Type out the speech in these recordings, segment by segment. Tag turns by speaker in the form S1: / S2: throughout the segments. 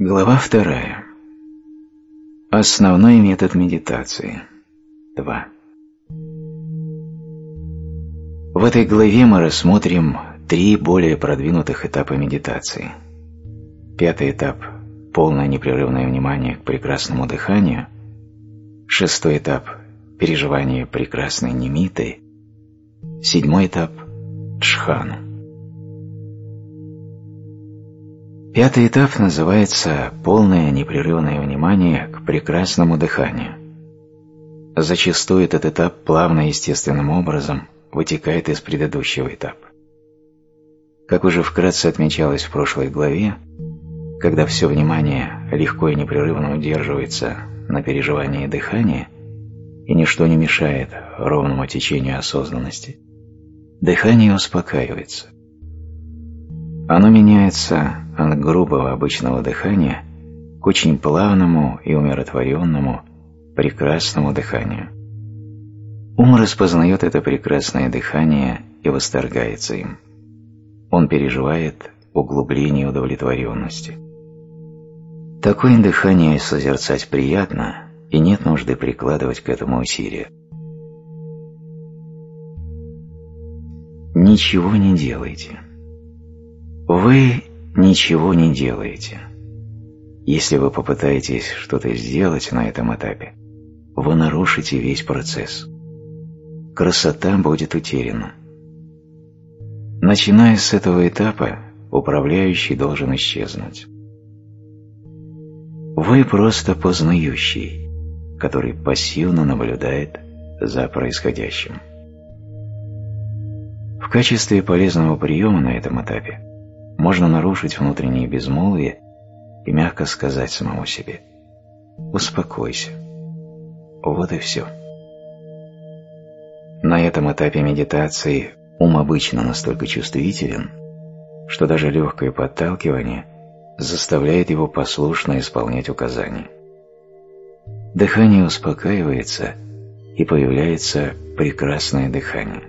S1: Глава вторая. Основной метод медитации. 2. В этой главе мы рассмотрим три более продвинутых этапа медитации. Пятый этап – полное непрерывное внимание к прекрасному дыханию. Шестой этап – переживание прекрасной немиты. Седьмой этап – джхану. Пятый этап называется «полное непрерывное внимание к прекрасному дыханию». Зачастую этот этап плавно естественным образом вытекает из предыдущего этапа. Как уже вкратце отмечалось в прошлой главе, когда все внимание легко и непрерывно удерживается на переживании дыхания и ничто не мешает ровному течению осознанности, дыхание успокаивается. Оно меняется от грубого обычного дыхания к очень плавному и умиротворенному, прекрасному дыханию. Ум распознает это прекрасное дыхание и восторгается им. Он переживает углубление удовлетворенности. Такое дыхание созерцать приятно, и нет нужды прикладывать к этому усилия. Ничего не делайте. Вы ничего не делаете. Если вы попытаетесь что-то сделать на этом этапе, вы нарушите весь процесс. Красота будет утеряна. Начиная с этого этапа, управляющий должен исчезнуть. Вы просто познающий, который пассивно наблюдает за происходящим. В качестве полезного приема на этом этапе можно нарушить внутреннее безмолвие и мягко сказать самому себе «Успокойся». Вот и все. На этом этапе медитации ум обычно настолько чувствителен, что даже легкое подталкивание заставляет его послушно исполнять указания. Дыхание успокаивается, и появляется прекрасное дыхание.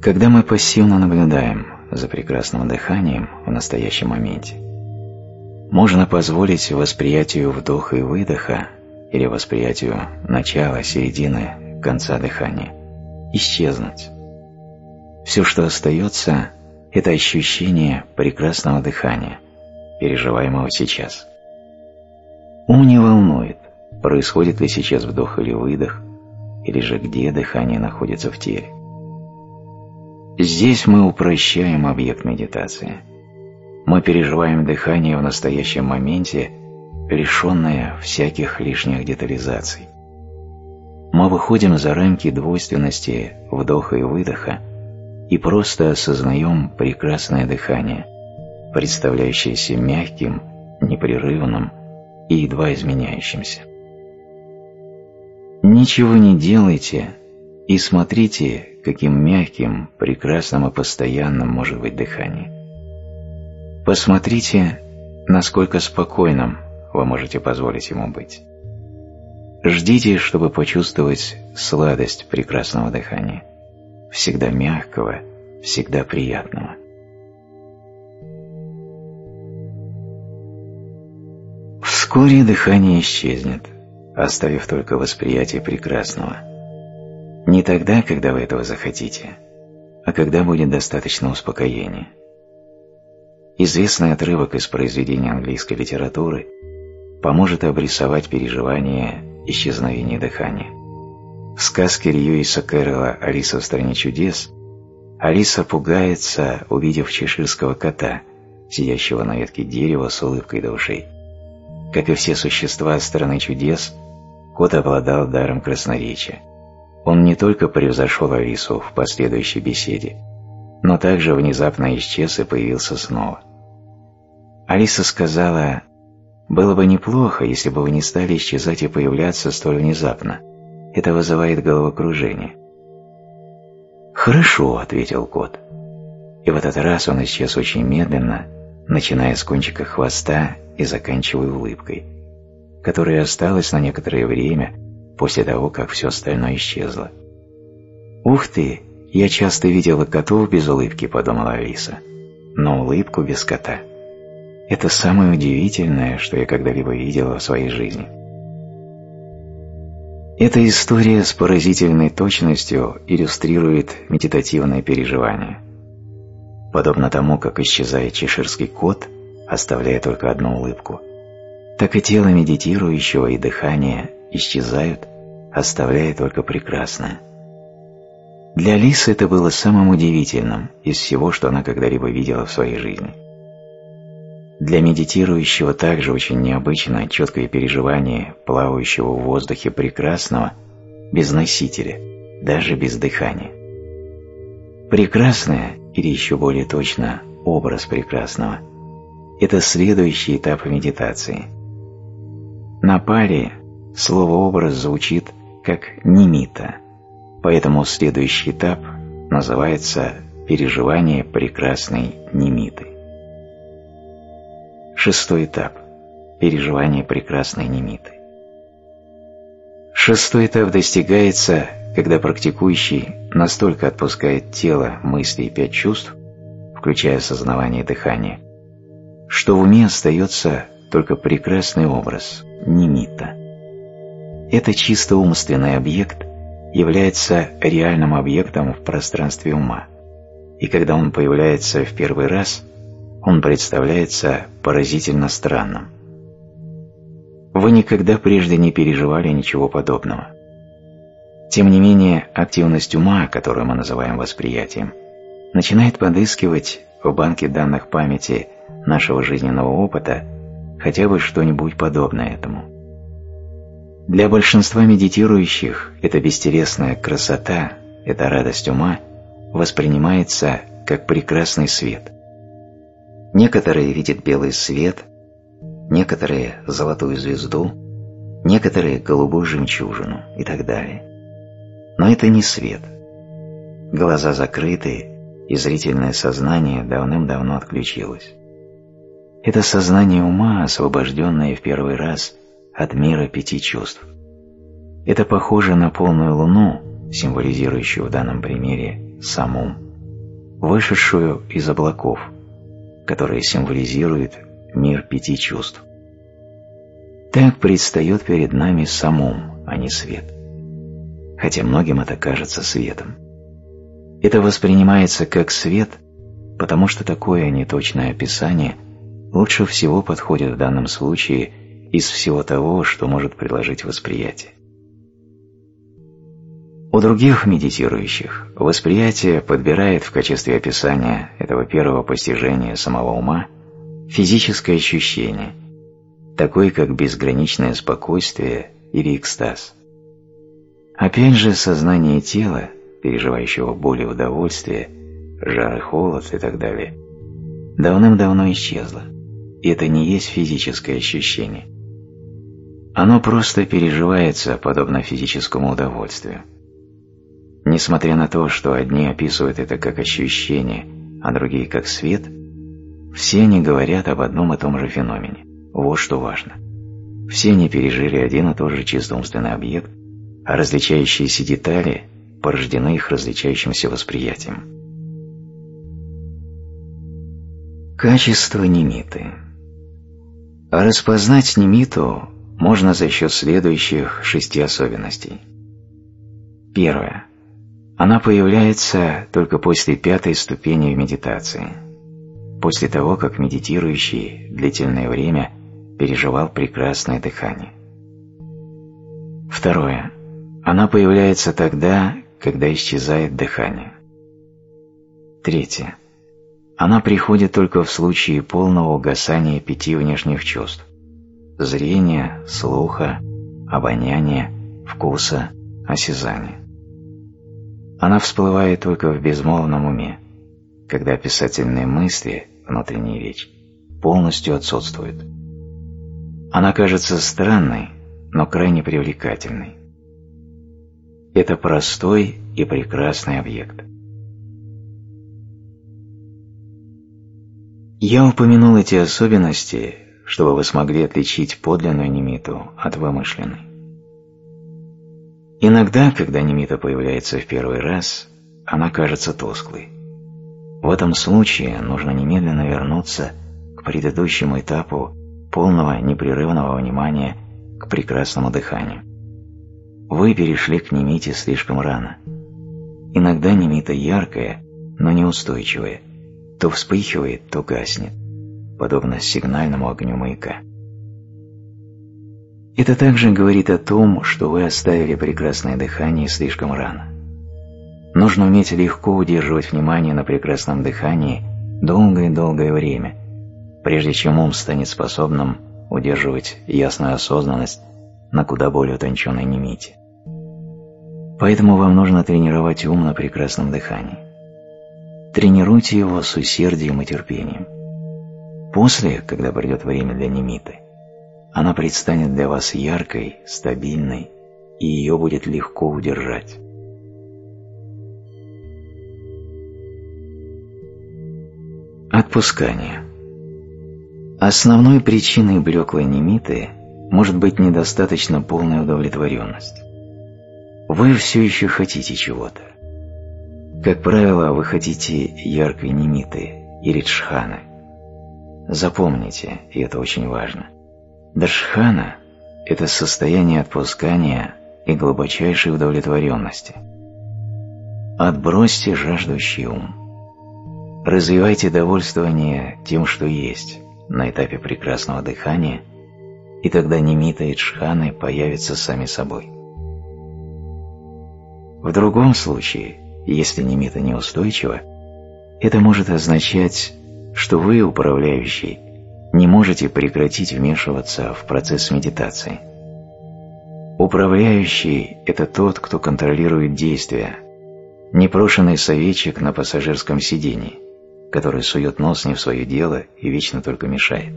S1: Когда мы пассивно наблюдаем за прекрасным дыханием в настоящем моменте, можно позволить восприятию вдоха и выдоха или восприятию начала, середины, конца дыхания исчезнуть. Все, что остается, это ощущение прекрасного дыхания, переживаемого сейчас. Ум не волнует, происходит ли сейчас вдох или выдох, или же где дыхание находится в теле. Здесь мы упрощаем объект медитации. Мы переживаем дыхание в настоящем моменте, лишенное всяких лишних детализаций. Мы выходим за рамки двойственности вдоха и выдоха и просто осознаем прекрасное дыхание, представляющееся мягким, непрерывным и едва изменяющимся. Ничего не делайте и смотрите, каким мягким, прекрасным и постоянным может быть дыхание. Посмотрите, насколько спокойным вы можете позволить ему быть. Ждите, чтобы почувствовать сладость прекрасного дыхания, всегда мягкого, всегда приятного. Вскоре дыхание исчезнет, оставив только восприятие прекрасного – не тогда, когда вы этого захотите, а когда будет достаточно успокоения. Известный отрывок из произведения английской литературы поможет обрисовать переживание исчезновения дыхания. В сказке Льюиса Кэрролла «Алиса в стране чудес» Алиса пугается, увидев чеширского кота, сидящего на ветке дерева с улыбкой до ушей. Как и все существа страны чудес, кот обладал даром красноречия. Он не только превзошел Алису в последующей беседе, но также внезапно исчез и появился снова. Алиса сказала, «Было бы неплохо, если бы вы не стали исчезать и появляться столь внезапно. Это вызывает головокружение». «Хорошо», — ответил кот. И в этот раз он исчез очень медленно, начиная с кончика хвоста и заканчивая улыбкой, которая осталась на некоторое время, после того, как все остальное исчезло. «Ух ты! Я часто видела котов без улыбки», — подумала Алиса. «Но улыбку без кота». Это самое удивительное, что я когда-либо видела в своей жизни. Эта история с поразительной точностью иллюстрирует медитативное переживание. Подобно тому, как исчезает чеширский кот, оставляя только одну улыбку, так и тело медитирующего и дыхание исчезают, оставляя только прекрасное. Для Лисы это было самым удивительным из всего, что она когда-либо видела в своей жизни. Для медитирующего также очень необычно четкое переживание плавающего в воздухе прекрасного без носителя, даже без дыхания. Прекрасное, или еще более точно, образ прекрасного – это следующий этап медитации. На паре слово «образ» звучит как «нимита», поэтому следующий этап называется «переживание прекрасной нимиты». Шестой этап – переживание прекрасной немиты. Шестой этап достигается, когда практикующий настолько отпускает тело, мысли и пять чувств, включая осознавание дыхания, что в уме остается только прекрасный образ – немита. Это чисто умственный объект является реальным объектом в пространстве ума, и когда он появляется в первый раз – он представляется поразительно странным. Вы никогда прежде не переживали ничего подобного. Тем не менее, активность ума, которую мы называем восприятием, начинает подыскивать в банке данных памяти нашего жизненного опыта хотя бы что-нибудь подобное этому. Для большинства медитирующих эта бестересная красота, эта радость ума воспринимается как прекрасный свет – Некоторые видят белый свет, некоторые – золотую звезду, некоторые – голубую жемчужину и так далее. Но это не свет. Глаза закрыты, и зрительное сознание давным-давно отключилось. Это сознание ума, освобожденное в первый раз от мира пяти чувств. Это похоже на полную луну, символизирующую в данном примере самум, вышедшую из облаков – которая символизирует мир пяти чувств. Так предстает перед нами самум, а не свет. Хотя многим это кажется светом. Это воспринимается как свет, потому что такое неточное описание лучше всего подходит в данном случае из всего того, что может предложить восприятие. У других медитирующих восприятие подбирает в качестве описания этого первого постижения самого ума физическое ощущение, такое как безграничное спокойствие или экстаз. Опять же, сознание тела, переживающего боль и удовольствие, жар и холод и так далее, давным-давно исчезло, и это не есть физическое ощущение. Оно просто переживается подобно физическому удовольствию. Несмотря на то, что одни описывают это как ощущение, а другие как свет, все они говорят об одном и том же феномене. Вот что важно. Все они пережили один и тот же чисто умственный объект, а различающиеся детали порождены их различающимся восприятием. Качество немиты Распознать немиту можно за счет следующих шести особенностей. Первое. Она появляется только после пятой ступени в медитации, после того, как медитирующий длительное время переживал прекрасное дыхание. Второе. Она появляется тогда, когда исчезает дыхание. Третье. Она приходит только в случае полного угасания пяти внешних чувств – зрения, слуха, обоняния, вкуса, осязания. Она всплывает только в безмолвном уме, когда описательные мысли, внутренняя речь, полностью отсутствуют. Она кажется странной, но крайне привлекательной. Это простой и прекрасный объект. Я упомянул эти особенности, чтобы вы смогли отличить подлинную немиту от вымышленной. Иногда, когда немита появляется в первый раз, она кажется тусклой. В этом случае нужно немедленно вернуться к предыдущему этапу полного непрерывного внимания к прекрасному дыханию. Вы перешли к немите слишком рано. Иногда немита яркая, но неустойчивая, то вспыхивает, то гаснет, подобно сигнальному огню маяка. Это также говорит о том, что вы оставили прекрасное дыхание слишком рано. Нужно уметь легко удерживать внимание на прекрасном дыхании долгое-долгое время, прежде чем ум станет способным удерживать ясную осознанность на куда более утонченной немите. Поэтому вам нужно тренировать ум на прекрасном дыхании. Тренируйте его с усердием и терпением. После, когда придет время для немиты, она предстанет для вас яркой, стабильной, и ее будет легко удержать. Отпускание. Основной причиной блеклой немиты может быть недостаточно полная удовлетворенность. Вы все еще хотите чего-то. Как правило, вы хотите яркой немиты или джханы. Запомните, и это очень важно – Даршхана – это состояние отпускания и глубочайшей удовлетворенности. Отбросьте жаждущий ум. Развивайте довольствование тем, что есть, на этапе прекрасного дыхания, и тогда немита и джханы появятся сами собой. В другом случае, если немита неустойчива, это может означать, что вы, управляющий, не можете прекратить вмешиваться в процесс медитации. Управляющий – это тот, кто контролирует действия, непрошенный советчик на пассажирском сидении, который сует нос не в свое дело и вечно только мешает.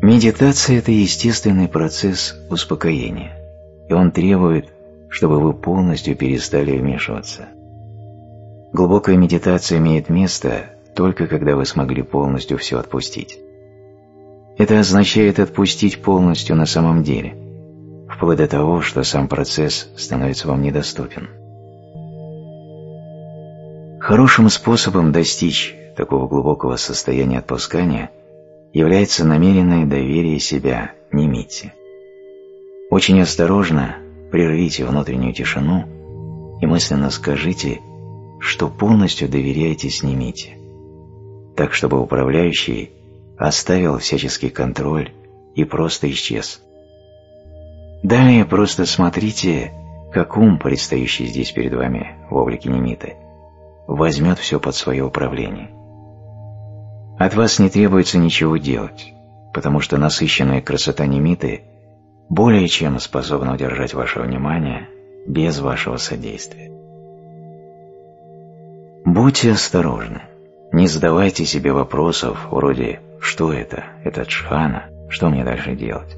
S1: Медитация – это естественный процесс успокоения, и он требует, чтобы вы полностью перестали вмешиваться. Глубокая медитация имеет место только когда вы смогли полностью все отпустить. Это означает отпустить полностью на самом деле, вплоть до того, что сам процесс становится вам недоступен. Хорошим способом достичь такого глубокого состояния отпускания является намеренное доверие себя Немите. Очень осторожно прервите внутреннюю тишину и мысленно скажите, что полностью доверяетесь Немите так чтобы управляющий оставил всяческий контроль и просто исчез. Далее просто смотрите, как ум, предстоящий здесь перед вами в облике немиты, возьмет все под свое управление. От вас не требуется ничего делать, потому что насыщенная красота немиты более чем способна удержать ваше внимание без вашего содействия. Будьте осторожны. Не задавайте себе вопросов вроде «что это? Это джхана? Что мне дальше делать?»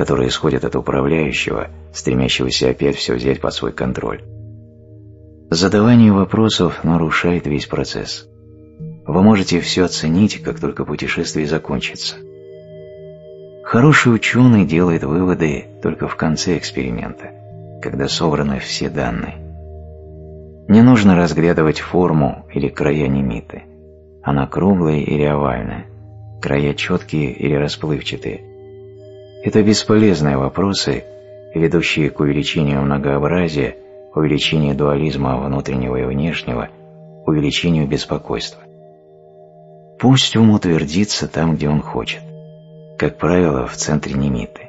S1: которые исходят от управляющего, стремящегося опять все взять под свой контроль. Задавание вопросов нарушает весь процесс. Вы можете все оценить, как только путешествие закончится. Хороший ученый делает выводы только в конце эксперимента, когда собраны все данные. Не нужно разглядывать форму или края немиты. Она круглая или овальная, края четкие или расплывчатые. Это бесполезные вопросы, ведущие к увеличению многообразия, увеличению дуализма внутреннего и внешнего, увеличению беспокойства. Пусть ум утвердится там, где он хочет, как правило, в центре немиты.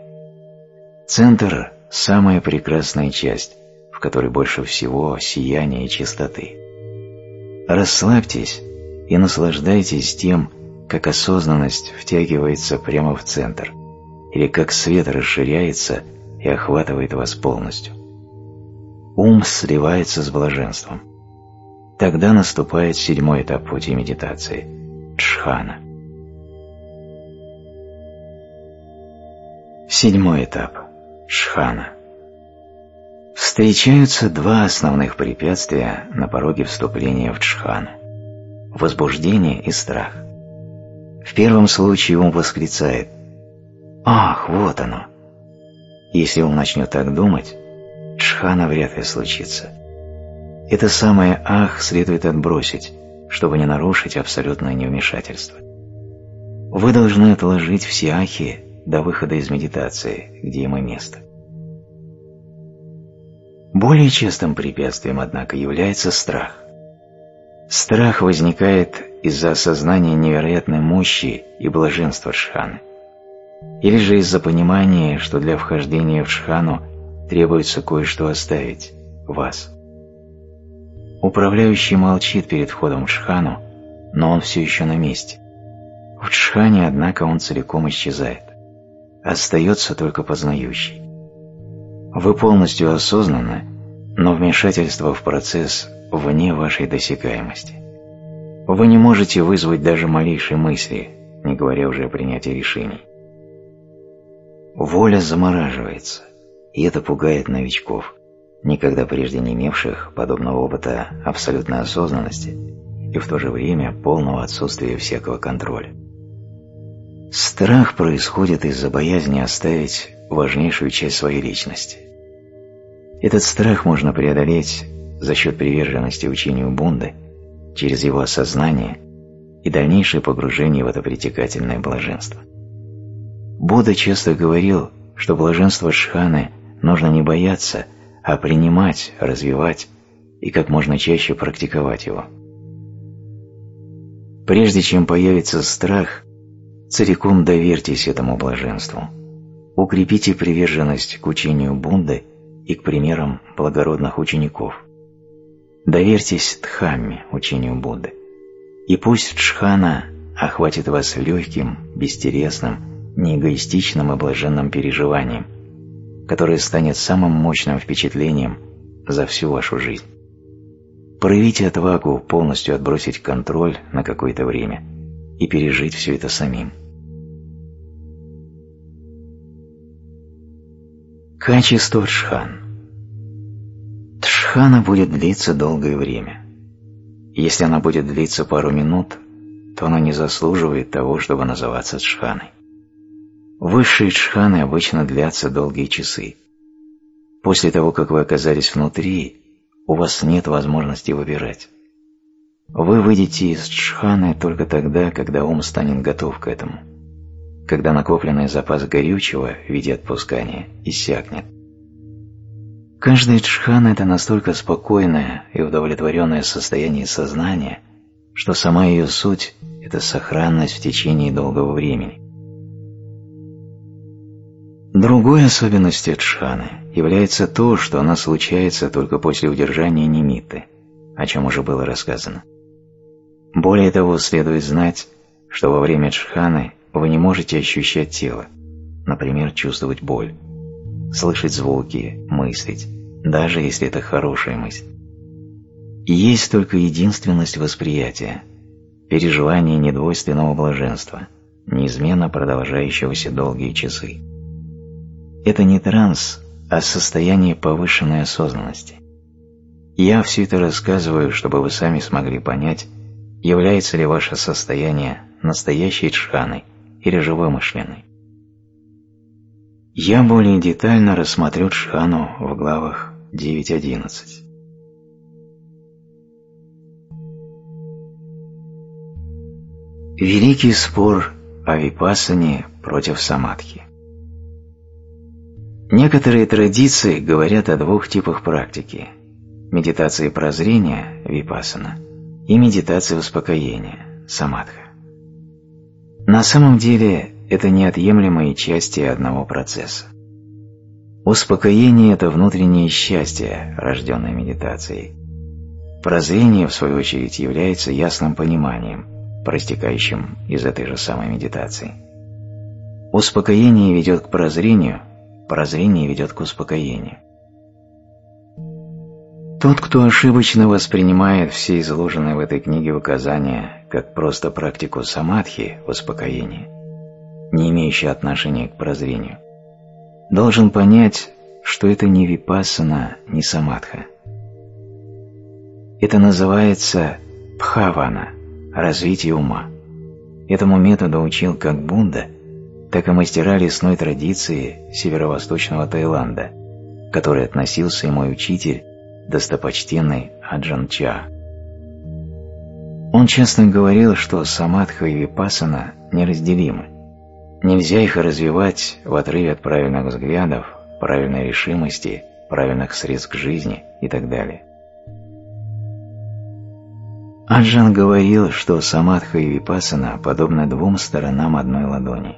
S1: Центр – самая прекрасная часть, которой больше всего сияния и чистоты. Расслабьтесь и наслаждайтесь тем, как осознанность втягивается прямо в центр, или как свет расширяется и охватывает вас полностью. Ум сливается с блаженством. Тогда наступает седьмой этап пути медитации – джхана. Седьмой этап – джхана – Встречаются два основных препятствия на пороге вступления в джхану – возбуждение и страх. В первом случае ум восклицает «Ах, вот оно!» Если он начнет так думать, джхана вряд ли случится. Это самое «ах» следует отбросить, чтобы не нарушить абсолютное невмешательство. Вы должны отложить все ахи до выхода из медитации, где ему место. Более частым препятствием, однако, является страх. Страх возникает из-за осознания невероятной мощи и блаженства Шханы, или же из-за понимания, что для вхождения в Шхану требуется кое-что оставить – вас. Управляющий молчит перед входом в Шхану, но он все еще на месте. В Шхане, однако, он целиком исчезает. Остается только познающий. Вы полностью осознаны, но вмешательство в процесс вне вашей досягаемости. Вы не можете вызвать даже малейшей мысли, не говоря уже о принятии решений. Воля замораживается, и это пугает новичков, никогда прежде не имевших подобного опыта абсолютной осознанности и в то же время полного отсутствия всякого контроля. Страх происходит из-за боязни оставить важнейшую часть своей личности. Этот страх можно преодолеть за счет приверженности учению Бунды, через его осознание и дальнейшее погружение в это притекательное блаженство. Будда часто говорил, что блаженство Шханы нужно не бояться, а принимать, развивать и как можно чаще практиковать его. Прежде чем появится страх, целиком доверьтесь этому блаженству. Укрепите приверженность к учению Бунды и к примерам благородных учеников. Доверьтесь Дхамме, учению Будды, и пусть Джхана охватит вас легким, бестересным, неэгоистичным и блаженным переживанием, которое станет самым мощным впечатлением за всю вашу жизнь. Проявите отвагу полностью отбросить контроль на какое-то время и пережить все это самим. Качество Джхан Тшхана будет длиться долгое время. Если она будет длиться пару минут, то она не заслуживает того, чтобы называться Тшханой. Высшие Тшханы обычно длятся долгие часы. После того, как вы оказались внутри, у вас нет возможности выбирать. Вы выйдете из Тшханы только тогда, когда ум станет готов к этому, когда накопленный запас горючего в виде отпускания иссякнет. Каждый джхан – это настолько спокойное и удовлетворенное состояние сознания, что сама ее суть – это сохранность в течение долгого времени. Другой особенностью джханы является то, что она случается только после удержания немиты, о чем уже было рассказано. Более того, следует знать, что во время джханы вы не можете ощущать тело, например, чувствовать боль слышать звуки, мыслить, даже если это хорошая мысль. И есть только единственность восприятия, переживание недвойственного блаженства, неизменно продолжающегося долгие часы. Это не транс, а состояние повышенной осознанности. Я все это рассказываю, чтобы вы сами смогли понять, является ли ваше состояние настоящей джханой или же вымышленной. Я более детально рассмотрю Джхану в главах 9.11. Великий спор о випассане против самадхи. Некоторые традиции говорят о двух типах практики – медитации прозрения – випассана и медитации успокоения – самадха. На самом деле это неотъемлемые части одного процесса. Успокоение – это внутреннее счастье, рожденное медитацией. Прозрение, в свою очередь, является ясным пониманием, проистекающим из этой же самой медитации. Успокоение ведет к прозрению, прозрение ведет к успокоению. Тот, кто ошибочно воспринимает все изложенные в этой книге указания как просто практику самадхи, успокоения, не имеющий отношения к прозрению, должен понять, что это не випассана, не самадха. Это называется пхавана, развитие ума. Этому методу учил как Бунда, так и мастера лесной традиции северо-восточного Таиланда, который относился и мой учитель, достопочтенный Аджан Ча. Он часто говорил, что самадха и випассана неразделимы. Нельзя их развивать в отрыве от правильных взглядов, правильной решимости, правильных средств к жизни и так далее. Аджан говорил, что самадха и випассана подобны двум сторонам одной ладони.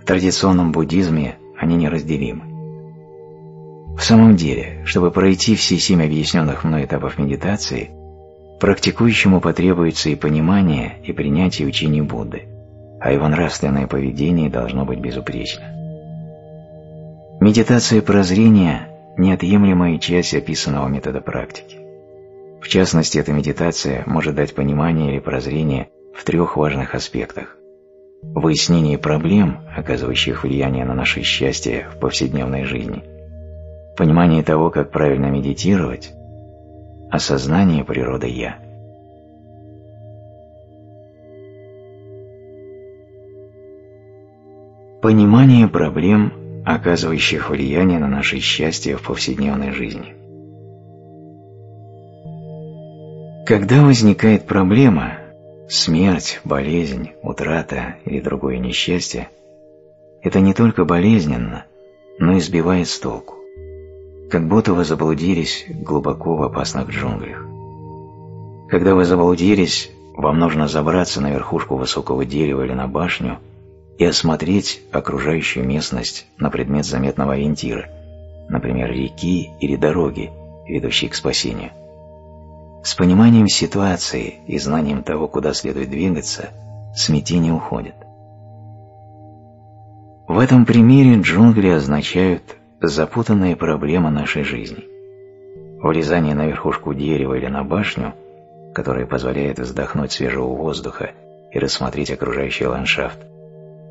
S1: В традиционном буддизме они неразделимы. В самом деле, чтобы пройти все семь объясненных мной этапов медитации, практикующему потребуется и понимание, и принятие учений Будды, а его нравственное поведение должно быть безупречно. Медитация прозрения – неотъемлемая часть описанного метода практики. В частности, эта медитация может дать понимание или прозрение в трех важных аспектах. Выяснение проблем, оказывающих влияние на наше счастье в повседневной жизни, понимание того, как правильно медитировать, осознание природы «Я». Понимание проблем, оказывающих влияние на наше счастье в повседневной жизни. Когда возникает проблема, смерть, болезнь, утрата или другое несчастье, это не только болезненно, но и сбивает с толку. Как будто вы заблудились глубоко в опасных джунглях. Когда вы заблудились, вам нужно забраться на верхушку высокого дерева или на башню и осмотреть окружающую местность на предмет заметного ориентира, например, реки или дороги, ведущей к спасению. С пониманием ситуации и знанием того, куда следует двигаться, смятение уходит. В этом примере джунгли означают запутанные проблемы нашей жизни. Влезание на верхушку дерева или на башню, которое позволяет вздохнуть свежего воздуха и рассмотреть окружающий ландшафт,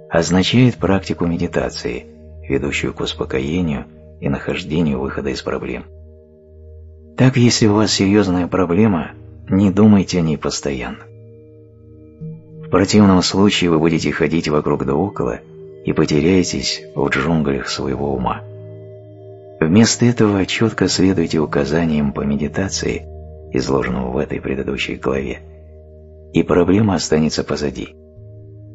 S1: означает практику медитации, ведущую к успокоению и нахождению выхода из проблем. Так, если у вас серьезная проблема, не думайте о ней постоянно. В противном случае вы будете ходить вокруг да около и потеряетесь в джунглях своего ума. Вместо этого четко следуйте указаниям по медитации, изложенным в этой предыдущей главе, и проблема останется позади.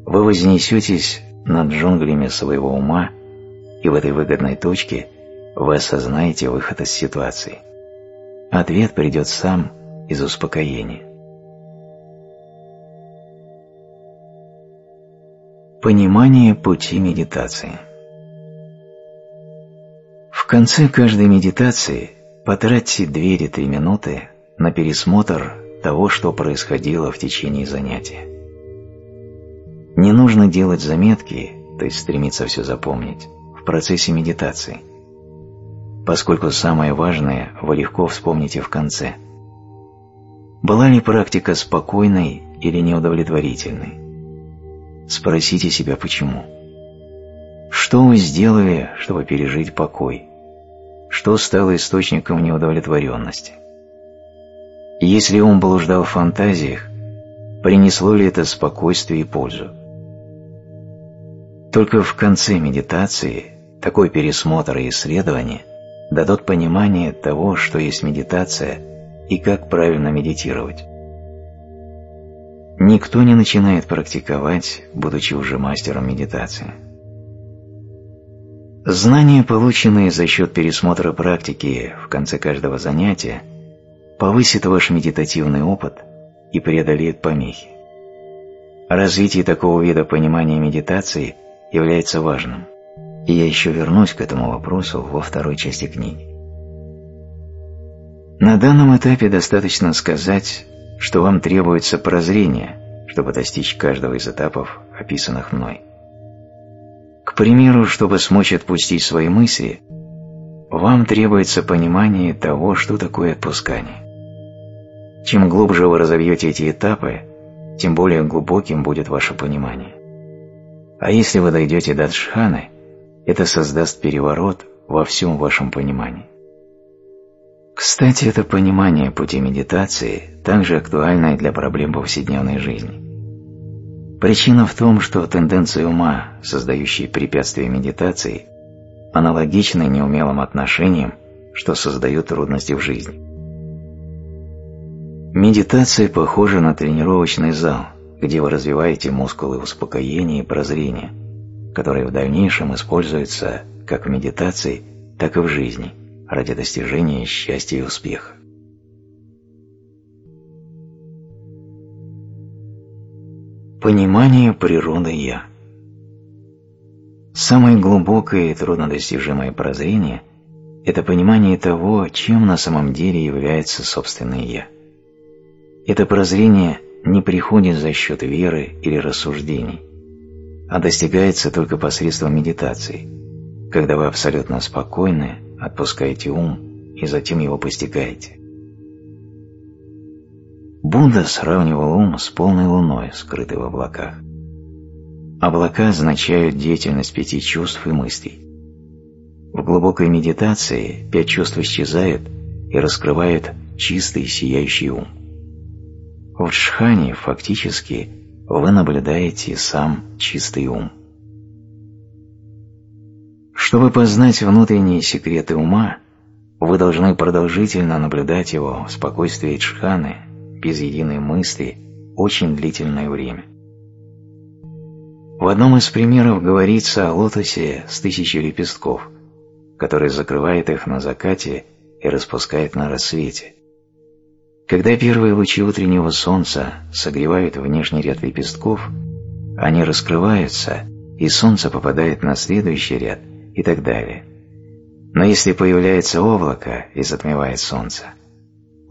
S1: Вы вознесетесь над джунглями своего ума, и в этой выгодной точке вы осознаете выход из ситуации – Ответ придет сам из успокоения. Понимание пути медитации В конце каждой медитации потратьте 2-3 минуты на пересмотр того, что происходило в течение занятия. Не нужно делать заметки, то есть стремиться все запомнить, в процессе медитации – поскольку самое важное вы легко вспомните в конце. Была ли практика спокойной или неудовлетворительной? Спросите себя почему. Что вы сделали, чтобы пережить покой? Что стало источником неудовлетворенности? Если ум блуждал в фантазиях, принесло ли это спокойствие и пользу? Только в конце медитации такой пересмотр и исследование – дадут понимание того, что есть медитация и как правильно медитировать. Никто не начинает практиковать, будучи уже мастером медитации. Знания, полученные за счет пересмотра практики в конце каждого занятия, повысит ваш медитативный опыт и преодолеет помехи. Развитие такого вида понимания медитации является важным. И я еще вернусь к этому вопросу во второй части книги. На данном этапе достаточно сказать, что вам требуется прозрение, чтобы достичь каждого из этапов, описанных мной. К примеру, чтобы смочь отпустить свои мысли, вам требуется понимание того, что такое отпускание. Чем глубже вы разовьете эти этапы, тем более глубоким будет ваше понимание. А если вы дойдете до джханы, это создаст переворот во всем вашем понимании. Кстати, это понимание пути медитации также актуально и для проблем повседневной жизни. Причина в том, что тенденции ума, создающие препятствия медитации, аналогичны неумелым отношениям, что создают трудности в жизни. Медитация похожа на тренировочный зал, где вы развиваете мускулы успокоения и прозрения, которые в дальнейшем используются как в медитации, так и в жизни ради достижения счастья и успеха. Понимание природы «Я». Самое глубокое и труднодостижимое прозрение – это понимание того, чем на самом деле является собственное «Я». Это прозрение не приходит за счет веры или рассуждений, а достигается только посредством медитации, когда вы абсолютно спокойны, отпускаете ум и затем его постигаете. Будда сравнивал ум с полной луной, скрытой в облаках. Облака означают деятельность пяти чувств и мыслей. В глубокой медитации пять чувств исчезают и раскрывают чистый сияющий ум. В джхане фактически вы наблюдаете сам чистый ум. Чтобы познать внутренние секреты ума, вы должны продолжительно наблюдать его в спокойствии джханы без единой мысли очень длительное время. В одном из примеров говорится о лотосе с тысячей лепестков, который закрывает их на закате и распускает на рассвете. Когда первые лучи утреннего солнца согревают внешний ряд лепестков, они раскрываются, и солнце попадает на следующий ряд и так далее. Но если появляется облако и затмевает солнце,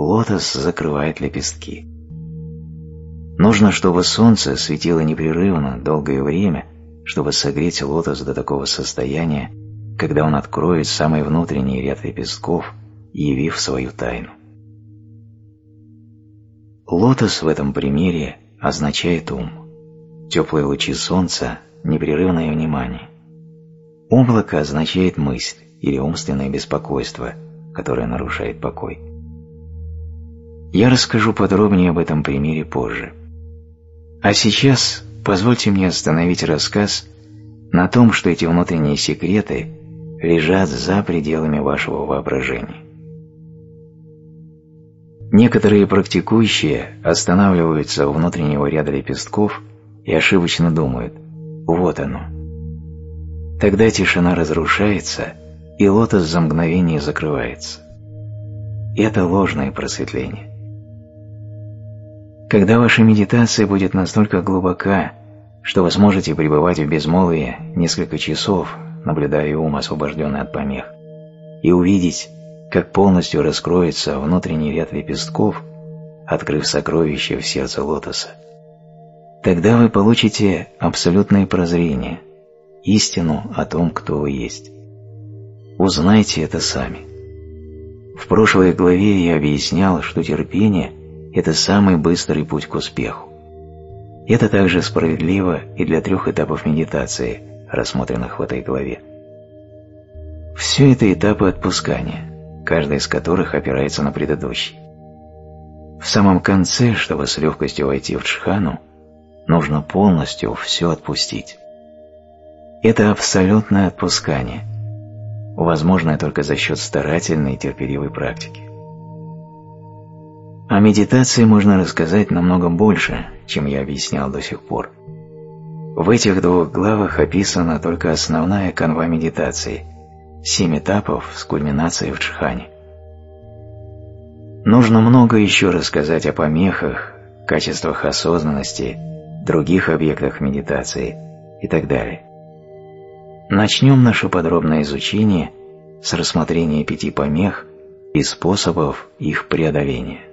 S1: лотос закрывает лепестки. Нужно, чтобы солнце светило непрерывно долгое время, чтобы согреть лотос до такого состояния, когда он откроет самый внутренний ряд лепестков, явив свою тайну. Лотос в этом примере означает ум, теплые лучи солнца – непрерывное внимание. Облако означает мысль или умственное беспокойство, которое нарушает покой. Я расскажу подробнее об этом примере позже. А сейчас позвольте мне остановить рассказ на том, что эти внутренние секреты лежат за пределами вашего воображения. Некоторые практикующие останавливаются у внутреннего ряда лепестков и ошибочно думают «вот оно». Тогда тишина разрушается, и лотос за мгновение закрывается. Это ложное просветление. Когда ваша медитация будет настолько глубока, что вы сможете пребывать в безмолвии несколько часов, наблюдая ум, освобожденный от помех, и увидеть, как полностью раскроется внутренний ряд лепестков, открыв сокровище в сердце лотоса, тогда вы получите абсолютное прозрение, истину о том, кто вы есть. Узнайте это сами. В прошлой главе я объяснял, что терпение – это самый быстрый путь к успеху. Это также справедливо и для трех этапов медитации, рассмотренных в этой главе. Все это этапы отпускания, каждый из которых опирается на предыдущий. В самом конце, чтобы с легкостью войти в джхану, нужно полностью все отпустить. Это абсолютное отпускание, возможное только за счет старательной и терпеливой практики. О медитации можно рассказать намного больше, чем я объяснял до сих пор. В этих двух главах описана только основная канва медитации – семь этапов с кульминацией в джхане. Нужно много еще рассказать о помехах, качествах осознанности, других объектах медитации и так далее. Начнем наше подробное изучение с рассмотрения пяти помех и способов их преодоления.